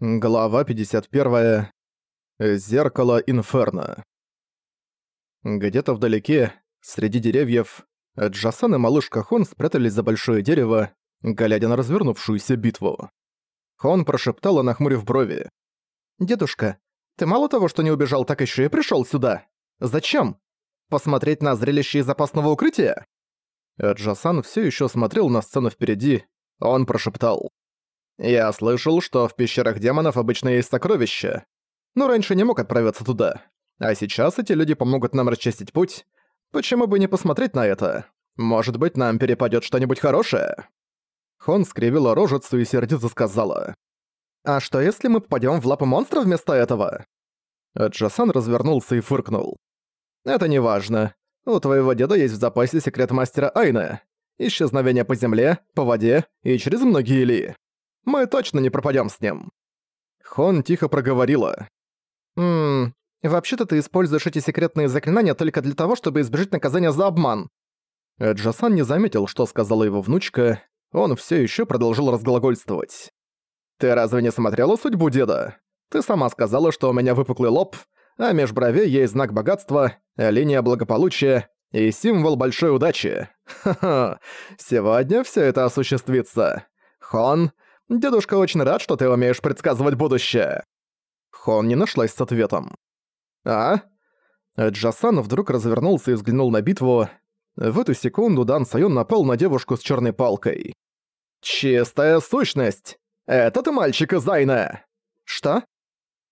Глава 51. Зеркало Инферно. Где-то вдалеке, среди деревьев, Джасан и малышка Хон спрятались за большое дерево, глядя на развернувшуюся битву. Хон прошептала, нахмурив брови. «Дедушка, ты мало того, что не убежал, так еще и пришел сюда? Зачем? Посмотреть на зрелище из опасного укрытия?» Джасан все еще смотрел на сцену впереди, он прошептал. Я слышал, что в пещерах демонов обычно есть сокровища. Но раньше не мог отправиться туда. А сейчас эти люди помогут нам расчистить путь. Почему бы не посмотреть на это? Может быть, нам перепадет что-нибудь хорошее?» Хон скривила рожицу и сердито сказала. «А что если мы попадем в лапы монстра вместо этого?» Джасан развернулся и фыркнул. «Это не важно. У твоего деда есть в запасе секрет мастера Айна. Исчезновение по земле, по воде и через многие ли. Мы точно не пропадем с ним». Хон тихо проговорила. «Ммм, вообще-то ты используешь эти секретные заклинания только для того, чтобы избежать наказания за обман». Джасан не заметил, что сказала его внучка, он все еще продолжил разглагольствовать. «Ты разве не смотрела судьбу деда? Ты сама сказала, что у меня выпуклый лоб, а меж бровей есть знак богатства, линия благополучия и символ большой удачи. Ха-ха, сегодня все это осуществится. Хон, Дедушка очень рад, что ты умеешь предсказывать будущее». Хон не нашлась с ответом. «А?» Джасан вдруг развернулся и взглянул на битву. В эту секунду Дан Сайон напал на девушку с черной палкой. «Чистая сущность! Это ты мальчик из Айна!» «Что?»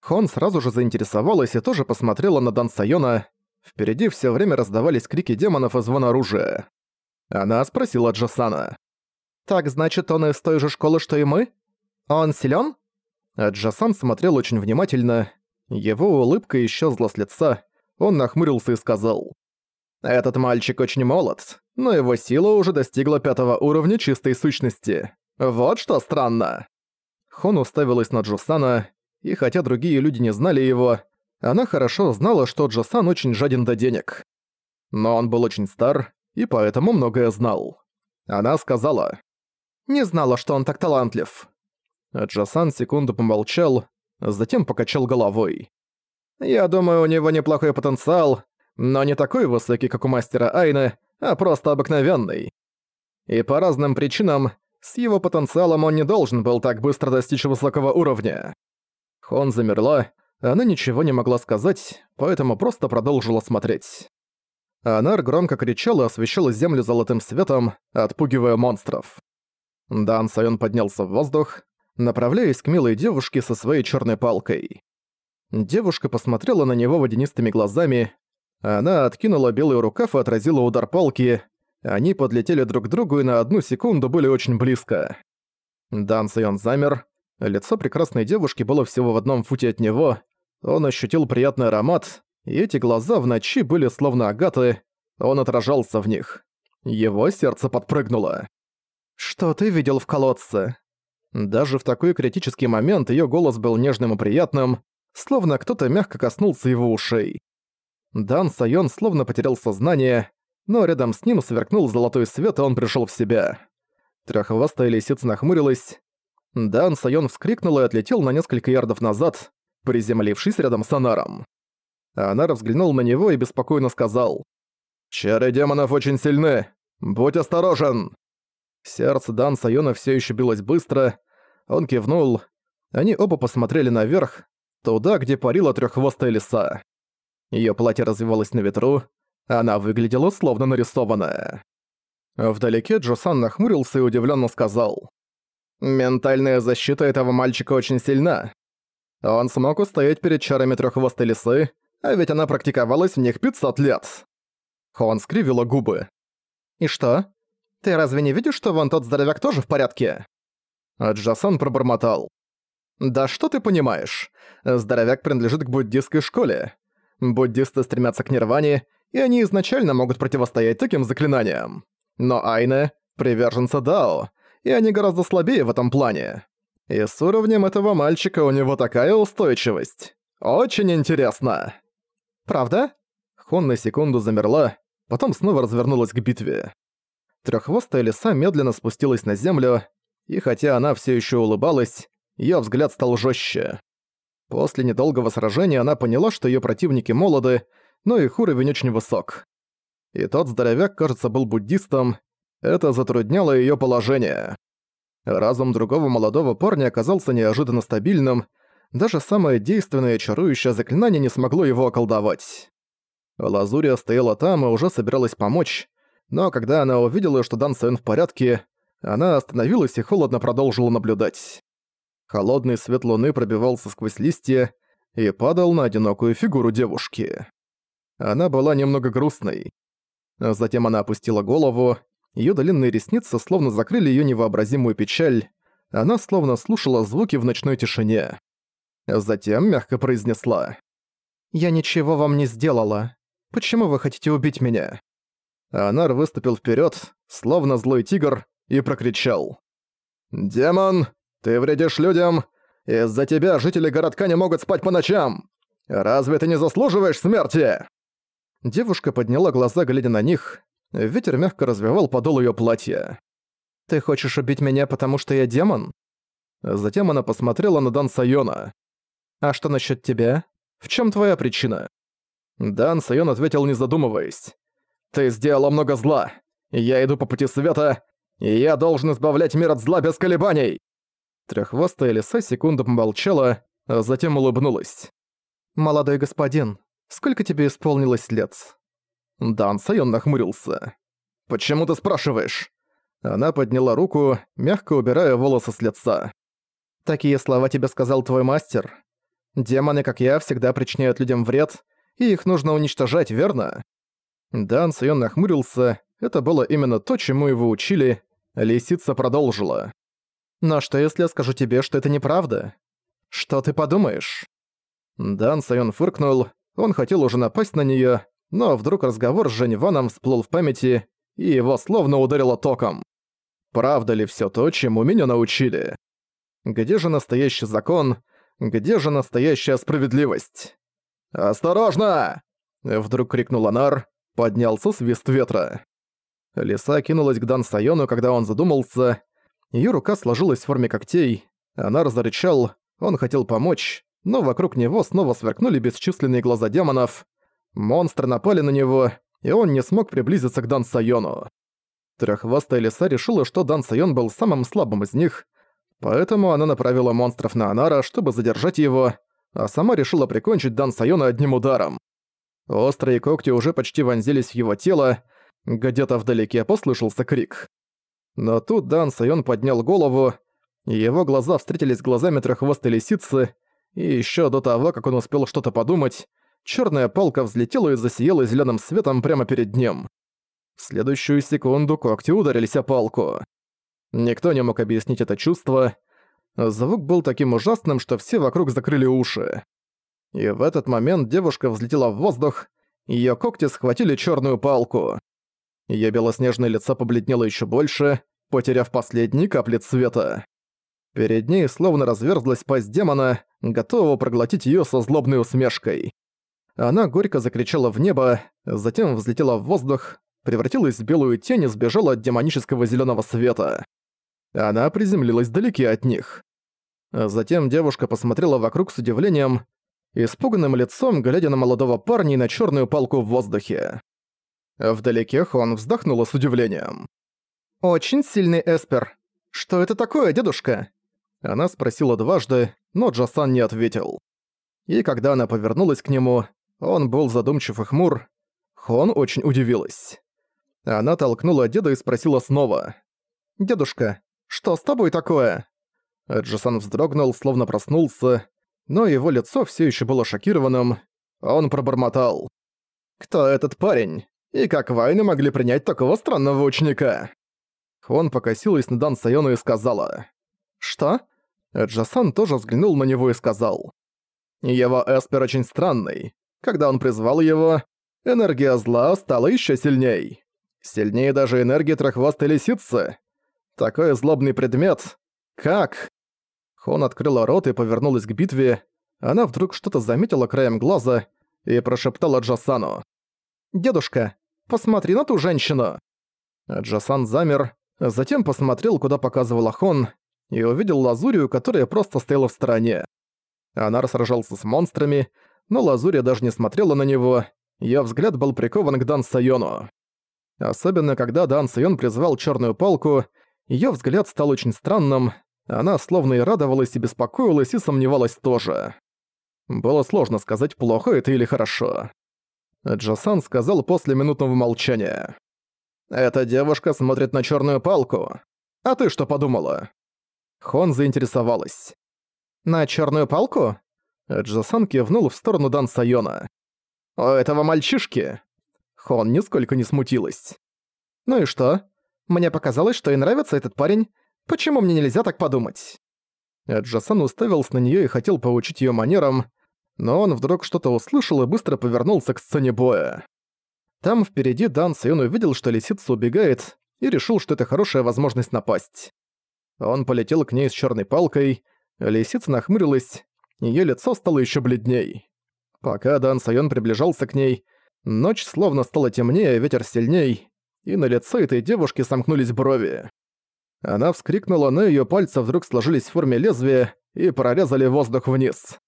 Хон сразу же заинтересовалась и тоже посмотрела на Дан Сайона. Впереди все время раздавались крики демонов и звон оружия. Она спросила Джасана. «Так значит, он из той же школы, что и мы? Он силён?» Джасан смотрел очень внимательно. Его улыбка исчезла с лица. Он нахмурился и сказал. «Этот мальчик очень молод, но его сила уже достигла пятого уровня чистой сущности. Вот что странно!» Хон уставилась на Джусана, и хотя другие люди не знали его, она хорошо знала, что Джасан очень жаден до денег. Но он был очень стар, и поэтому многое знал. Она сказала, не знала, что он так талантлив». Джасан секунду помолчал, затем покачал головой. «Я думаю, у него неплохой потенциал, но не такой высокий, как у мастера Айны, а просто обыкновенный. И по разным причинам, с его потенциалом он не должен был так быстро достичь высокого уровня». Хон замерла, она ничего не могла сказать, поэтому просто продолжила смотреть. Анар громко кричал и освещал землю золотым светом, отпугивая монстров. Дан Сайон поднялся в воздух, направляясь к милой девушке со своей черной палкой. Девушка посмотрела на него водянистыми глазами. Она откинула белый рукав и отразила удар палки. Они подлетели друг к другу и на одну секунду были очень близко. Дан Сайон замер. Лицо прекрасной девушки было всего в одном футе от него. Он ощутил приятный аромат, и эти глаза в ночи были словно агаты. Он отражался в них. Его сердце подпрыгнуло. «Что ты видел в колодце?» Даже в такой критический момент её голос был нежным и приятным, словно кто-то мягко коснулся его ушей. Дан Сайон словно потерял сознание, но рядом с ним сверкнул золотой свет, и он пришёл в себя. Трёххвостая лисица нахмурилась. Дан Сайон вскрикнул и отлетел на несколько ярдов назад, приземлившись рядом с Анаром. Анар взглянул на него и беспокойно сказал. «Чары демонов очень сильны. Будь осторожен!» Сердце Дан Сайона все еще билось быстро. Он кивнул. Они оба посмотрели наверх, туда, где парила треххвостая лиса. Ее платье развивалось на ветру, она выглядела словно нарисованная. Вдалеке Джосан нахмурился и удивленно сказал. «Ментальная защита этого мальчика очень сильна. Он смог устоять перед чарами треххвостой лисы, а ведь она практиковалась в них 500 лет». Хон скривила губы. «И что? Ты разве не видишь, что вон тот здоровяк тоже в порядке?» А Джасан пробормотал. «Да что ты понимаешь? Здоровяк принадлежит к буддистской школе. Буддисты стремятся к нирване, и они изначально могут противостоять таким заклинаниям. Но Айне — приверженца Дао, и они гораздо слабее в этом плане. И с уровнем этого мальчика у него такая устойчивость. Очень интересно. Правда? Хон на секунду замерла, потом снова развернулась к битве. Треххвостая лиса медленно спустилась на землю, и хотя она все еще улыбалась, её взгляд стал жёстче. После недолгого сражения она поняла, что её противники молоды, но их уровень очень высок. И тот здоровяк, кажется, был буддистом. Это затрудняло её положение. Разум другого молодого парня оказался неожиданно стабильным, даже самое действенное чарующее заклинание не смогло его околдовать. Лазурия стояла там и уже собиралась помочь, но когда она увидела, что Дан Сэн в порядке, она остановилась и холодно продолжила наблюдать. Холодный свет луны пробивался сквозь листья и падал на одинокую фигуру девушки. Она была немного грустной. Затем она опустила голову, её длинные ресницы словно закрыли её невообразимую печаль, она словно слушала звуки в ночной тишине. Затем мягко произнесла. «Я ничего вам не сделала. Почему вы хотите убить меня?» Анар выступил вперед, словно злой тигр, и прокричал. «Демон, ты вредишь людям! Из-за тебя жители городка не могут спать по ночам! Разве ты не заслуживаешь смерти?» Девушка подняла глаза, глядя на них. Ветер мягко развивал подол её платья. «Ты хочешь убить меня, потому что я демон?» Затем она посмотрела на Дан Сайона. «А что насчет тебя? В чем твоя причина?» Дан Сайон ответил, не задумываясь. «Ты сделала много зла. Я иду по пути света, и я должен избавлять мир от зла без колебаний!» Трёххвостая лиса секунду помолчала, а затем улыбнулась. «Молодой господин, сколько тебе исполнилось лет?» Дан Сайон нахмурился. «Почему ты спрашиваешь?» Она подняла руку, мягко убирая волосы с лица. «Такие слова тебе сказал твой мастер. Демоны, как я, всегда причиняют людям вред, и их нужно уничтожать, верно?» Дан Сайон нахмурился, это было именно то, чему его учили, лисица продолжила. «Но что если я скажу тебе, что это неправда? Что ты подумаешь?» Дан Сайон фыркнул, он хотел уже напасть на неё, но вдруг разговор с Жень Ваном всплыл в памяти, и его словно ударило током. Правда ли всё то, чему меня научили? Где же настоящий закон? Где же настоящая справедливость? «Осторожно!» Вдруг крикнул Анар, поднялся свист ветра. Лиса кинулась к Дан Сайону, когда он задумался. Её рука сложилась в форме когтей. Анар зарычал, он хотел помочь, но вокруг него снова сверкнули бесчисленные глаза демонов. Монстры напали на него, и он не смог приблизиться к Дан Сайону. Трёххвостая лиса решила, что Дан Сайон был самым слабым из них, поэтому она направила монстров на Анара, чтобы задержать его, а сама решила прикончить Дан Сайона одним ударом. Острые когти уже почти вонзились в его тело, где-то вдалеке послышался крик. Но тут Дан Сайон поднял голову, и его глаза встретились с глазами треххвостой лисицы, и еще до того, как он успел что-то подумать, черная палка взлетела и засияла зеленым светом прямо перед ним. В следующую секунду когти ударились о палку. Никто не мог объяснить это чувство. Звук был таким ужасным, что все вокруг закрыли уши. И в этот момент девушка взлетела в воздух, ее когти схватили черную палку. Ее белоснежное лицо побледнело еще больше, потеряв последние капли цвета. Перед ней словно разверзлась пасть демона, готового проглотить ее со злобной усмешкой. Она горько закричала в небо, затем взлетела в воздух, превратилась в белую тень и сбежала от демонического зеленого света. Она приземлилась далеки от них. Затем девушка посмотрела вокруг с удивлением, испуганным лицом, глядя на молодого парня и на черную палку в воздухе. Вдалеке Хон вздохнула с удивлением. «Очень сильный эспер. Что это такое, дедушка?» Она спросила дважды, но Джасан не ответил. И когда она повернулась к нему, он был задумчив и хмур. Хон очень удивилась. Она толкнула деда и спросила снова. «Дедушка, что с тобой такое?» Джасан вздрогнул, словно проснулся, но его лицо все еще было шокированным. Он пробормотал. «Кто этот парень? И как Вайны могли принять такого странного ученика?» Хон покосилась на Дан Сайону и сказала. «Что?» Джасан тоже взглянул на него и сказал. «Его эспер очень странный. Когда он призвал его, энергия зла стала еще сильней. Сильнее даже энергии треххвостой лисицы. Такой злобный предмет. Как?» Хон открыла рот и повернулась к битве. Она вдруг что-то заметила краем глаза и прошептала Джасану. «Дедушка, посмотри на ту женщину!» Джасан замер, затем посмотрел, куда показывала Хон, и увидел Лазурию, которая просто стояла в стороне. Анар сражался с монстрами, но Лазурия даже не смотрела на него, её взгляд был прикован к Дан Сайону. Особенно когда Дан Сайон призвал черную палку, её взгляд стал очень странным, она словно и радовалась, и беспокоилась, и сомневалась тоже. Было сложно сказать, плохо это или хорошо. Джасан сказал после минутного молчания. «Эта девушка смотрит на черную палку. А ты что подумала?» Хон заинтересовалась. «На черную палку?» Джасан кивнул в сторону Дан Сайона. «У этого мальчишки?» Хон нисколько не смутилась. «Ну и что? Мне показалось, что ей нравится этот парень. Почему мне нельзя так подумать?» Джасан уставился на неё и хотел поучить её манерам, но он вдруг что-то услышал и быстро повернулся к сцене боя. Там впереди Дан Сайон увидел, что лисица убегает, и решил, что это хорошая возможность напасть. Он полетел к ней с черной палкой, лисица нахмурилась, её лицо стало ещё бледней. Пока Дан Сайон приближался к ней, ночь словно стала темнее, ветер сильней, и на лице этой девушки сомкнулись брови. Она вскрикнула, но её пальцы вдруг сложились в форме лезвия и прорезали воздух вниз.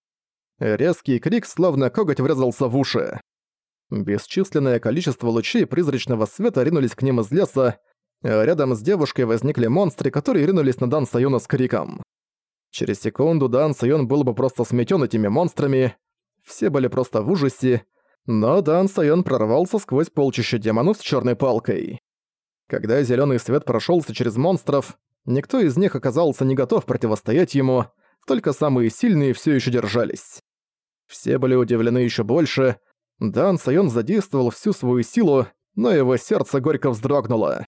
Резкий крик, словно коготь врезался в уши. Бесчисленное количество лучей призрачного света ринулись к ним из леса, рядом с девушкой возникли монстры, которые ринулись на Дан Сайона с криком. Через секунду Дан Сайон был бы просто сметен этими монстрами, все были просто в ужасе, но Дан Сайон прорвался сквозь полчища демонов с черной палкой. Когда зеленый свет прошелся через монстров, никто из них оказался не готов противостоять ему, только самые сильные все еще держались. Все были удивлены еще больше. Дан Сайон задействовал всю свою силу, но его сердце горько вздрогнуло.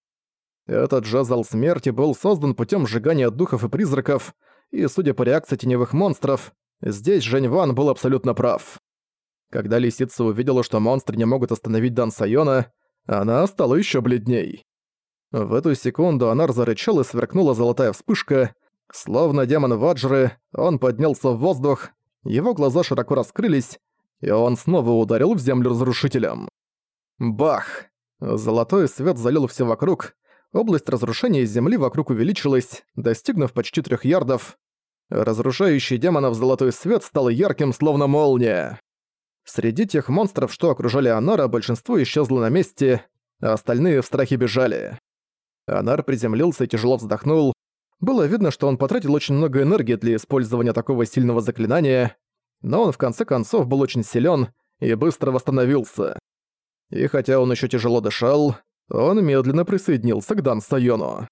Этот жезл смерти был создан путем сжигания духов и призраков, и, судя по реакции теневых монстров, здесь Жень Ван был абсолютно прав. Когда лисица увидела, что монстры не могут остановить Дан Сайона, она стала еще бледней. В эту секунду она зарычал и сверкнула золотая вспышка. Словно демон Ваджры, он поднялся в воздух, его глаза широко раскрылись, и он снова ударил в землю разрушителем. Бах! Золотой свет залил все вокруг, область разрушения земли вокруг увеличилась, достигнув почти трех ярдов. Разрушающий демонов золотой свет стал ярким, словно молния. Среди тех монстров, что окружали Анара, большинство исчезло на месте, а остальные в страхе бежали. Анар приземлился и тяжело вздохнул, было видно, что он потратил очень много энергии для использования такого сильного заклинания, но он в конце концов был очень силен и быстро восстановился. И хотя он еще тяжело дышал, он медленно присоединился к Дан Сайону.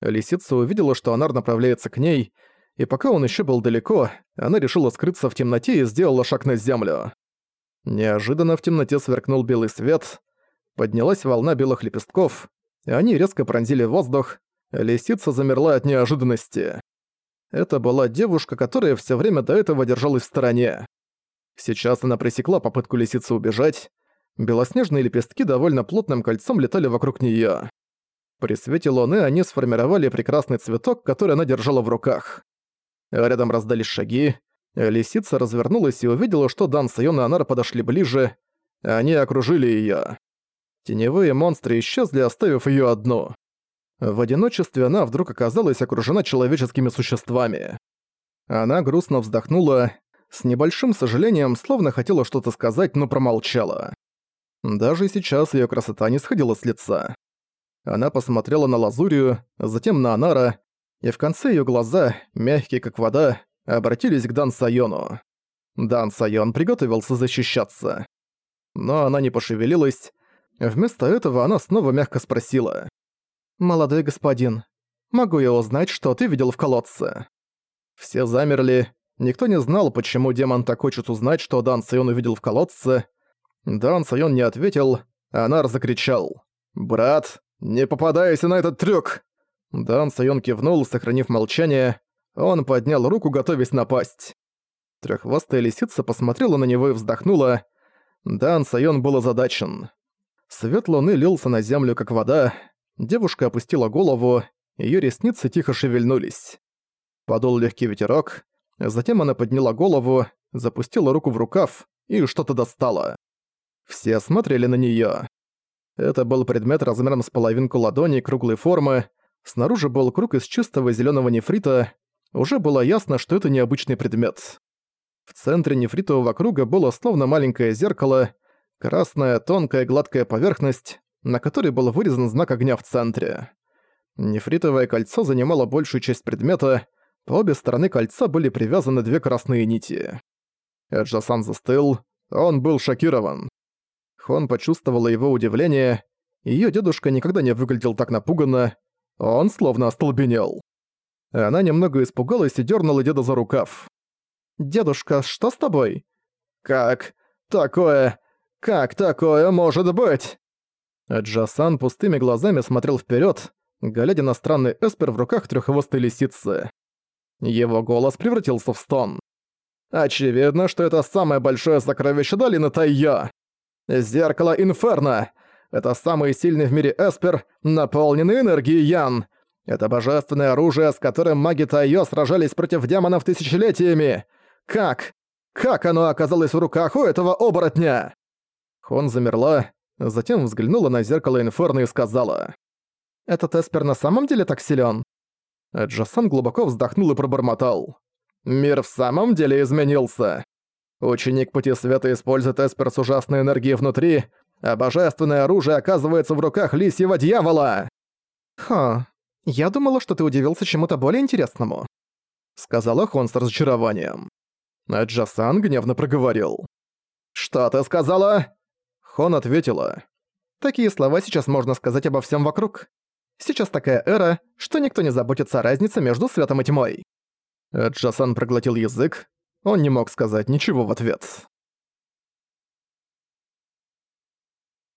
Лисица увидела, что Анар направляется к ней, и пока он еще был далеко, она решила скрыться в темноте и сделала шаг на землю. Неожиданно в темноте сверкнул белый свет, поднялась волна белых лепестков, они резко пронзили воздух, Лисица замерла от неожиданности. Это была девушка, которая все время до этого держалась в стороне. Сейчас она пресекла попытку лисицы убежать. Белоснежные лепестки довольно плотным кольцом летали вокруг неё. При свете луны они сформировали прекрасный цветок, который она держала в руках. Рядом раздались шаги. Лисица развернулась и увидела, что Дан Сайон и Анар подошли ближе. Они окружили её. Теневые монстры исчезли, оставив её одну. В одиночестве она вдруг оказалась окружена человеческими существами. Она грустно вздохнула, с небольшим сожалением, словно хотела что-то сказать, но промолчала. Даже сейчас её красота не сходила с лица. Она посмотрела на Лазурию, затем на Анара, и в конце её глаза, мягкие как вода, обратились к Дан Сайону. Дан Сайон приготовился защищаться. Но она не пошевелилась. Вместо этого она снова мягко спросила. «Молодой господин, могу я узнать, что ты видел в колодце?» Все замерли. Никто не знал, почему демон так хочет узнать, что Дан Сайон увидел в колодце. Дан Сайон не ответил, а Нар закричал. «Брат, не попадайся на этот трюк!» Дан Сайон кивнул, сохранив молчание. Он поднял руку, готовясь напасть. Треххвостая лисица посмотрела на него и вздохнула. Дан Сайон был озадачен. Свет луны лился на землю, как вода. Девушка опустила голову, её ресницы тихо шевельнулись. Подул легкий ветерок, затем она подняла голову, запустила руку в рукав и что-то достала. Все смотрели на неё. Это был предмет размером с половинку ладони круглой формы, Снаружи был круг из чистого зеленого нефрита, уже было ясно, что это необычный предмет. В центре нефритового круга было словно маленькое зеркало, красная, тонкая, гладкая поверхность, на которой был вырезан знак огня в центре. Нефритовое кольцо занимало большую часть предмета, по обе стороны кольца были привязаны две красные нити. Эджасан застыл, он был шокирован. Хон почувствовала его удивление, её дедушка никогда не выглядел так напуганно, он словно остолбенел. Она немного испугалась и дернула деда за рукав. «Дедушка, что с тобой?» «Как? Такое? Как такое может быть?» Джасан пустыми глазами смотрел вперед, глядя на странный эспер в руках треххвостой лисицы. Его голос превратился в стон. «Очевидно, что это самое большое сокровище долины Тайо! Зеркало Инферно! Это самый сильный в мире эспер, наполненный энергией Ян! Это божественное оружие, с которым маги Тайо сражались против демонов тысячелетиями! Как? Как оно оказалось в руках у этого оборотня?» Хон замерла, затем взглянула на зеркало Инферно и сказала. «Этот эспер на самом деле так силен? Джасан глубоко вздохнул и пробормотал. «Мир в самом деле изменился. Ученик Пути Света использует эспер с ужасной энергией внутри, а божественное оружие оказывается в руках лисьего дьявола!» «Ха, я думала, что ты удивился чему-то более интересному», — сказала Хон с разочарованием. А Джасан гневно проговорил. «Что ты сказала?» Хон ответила. «Такие слова сейчас можно сказать обо всем вокруг. Сейчас такая эра, что никто не заботится о разнице между светом и тьмой». Джасан проглотил язык, он не мог сказать ничего в ответ.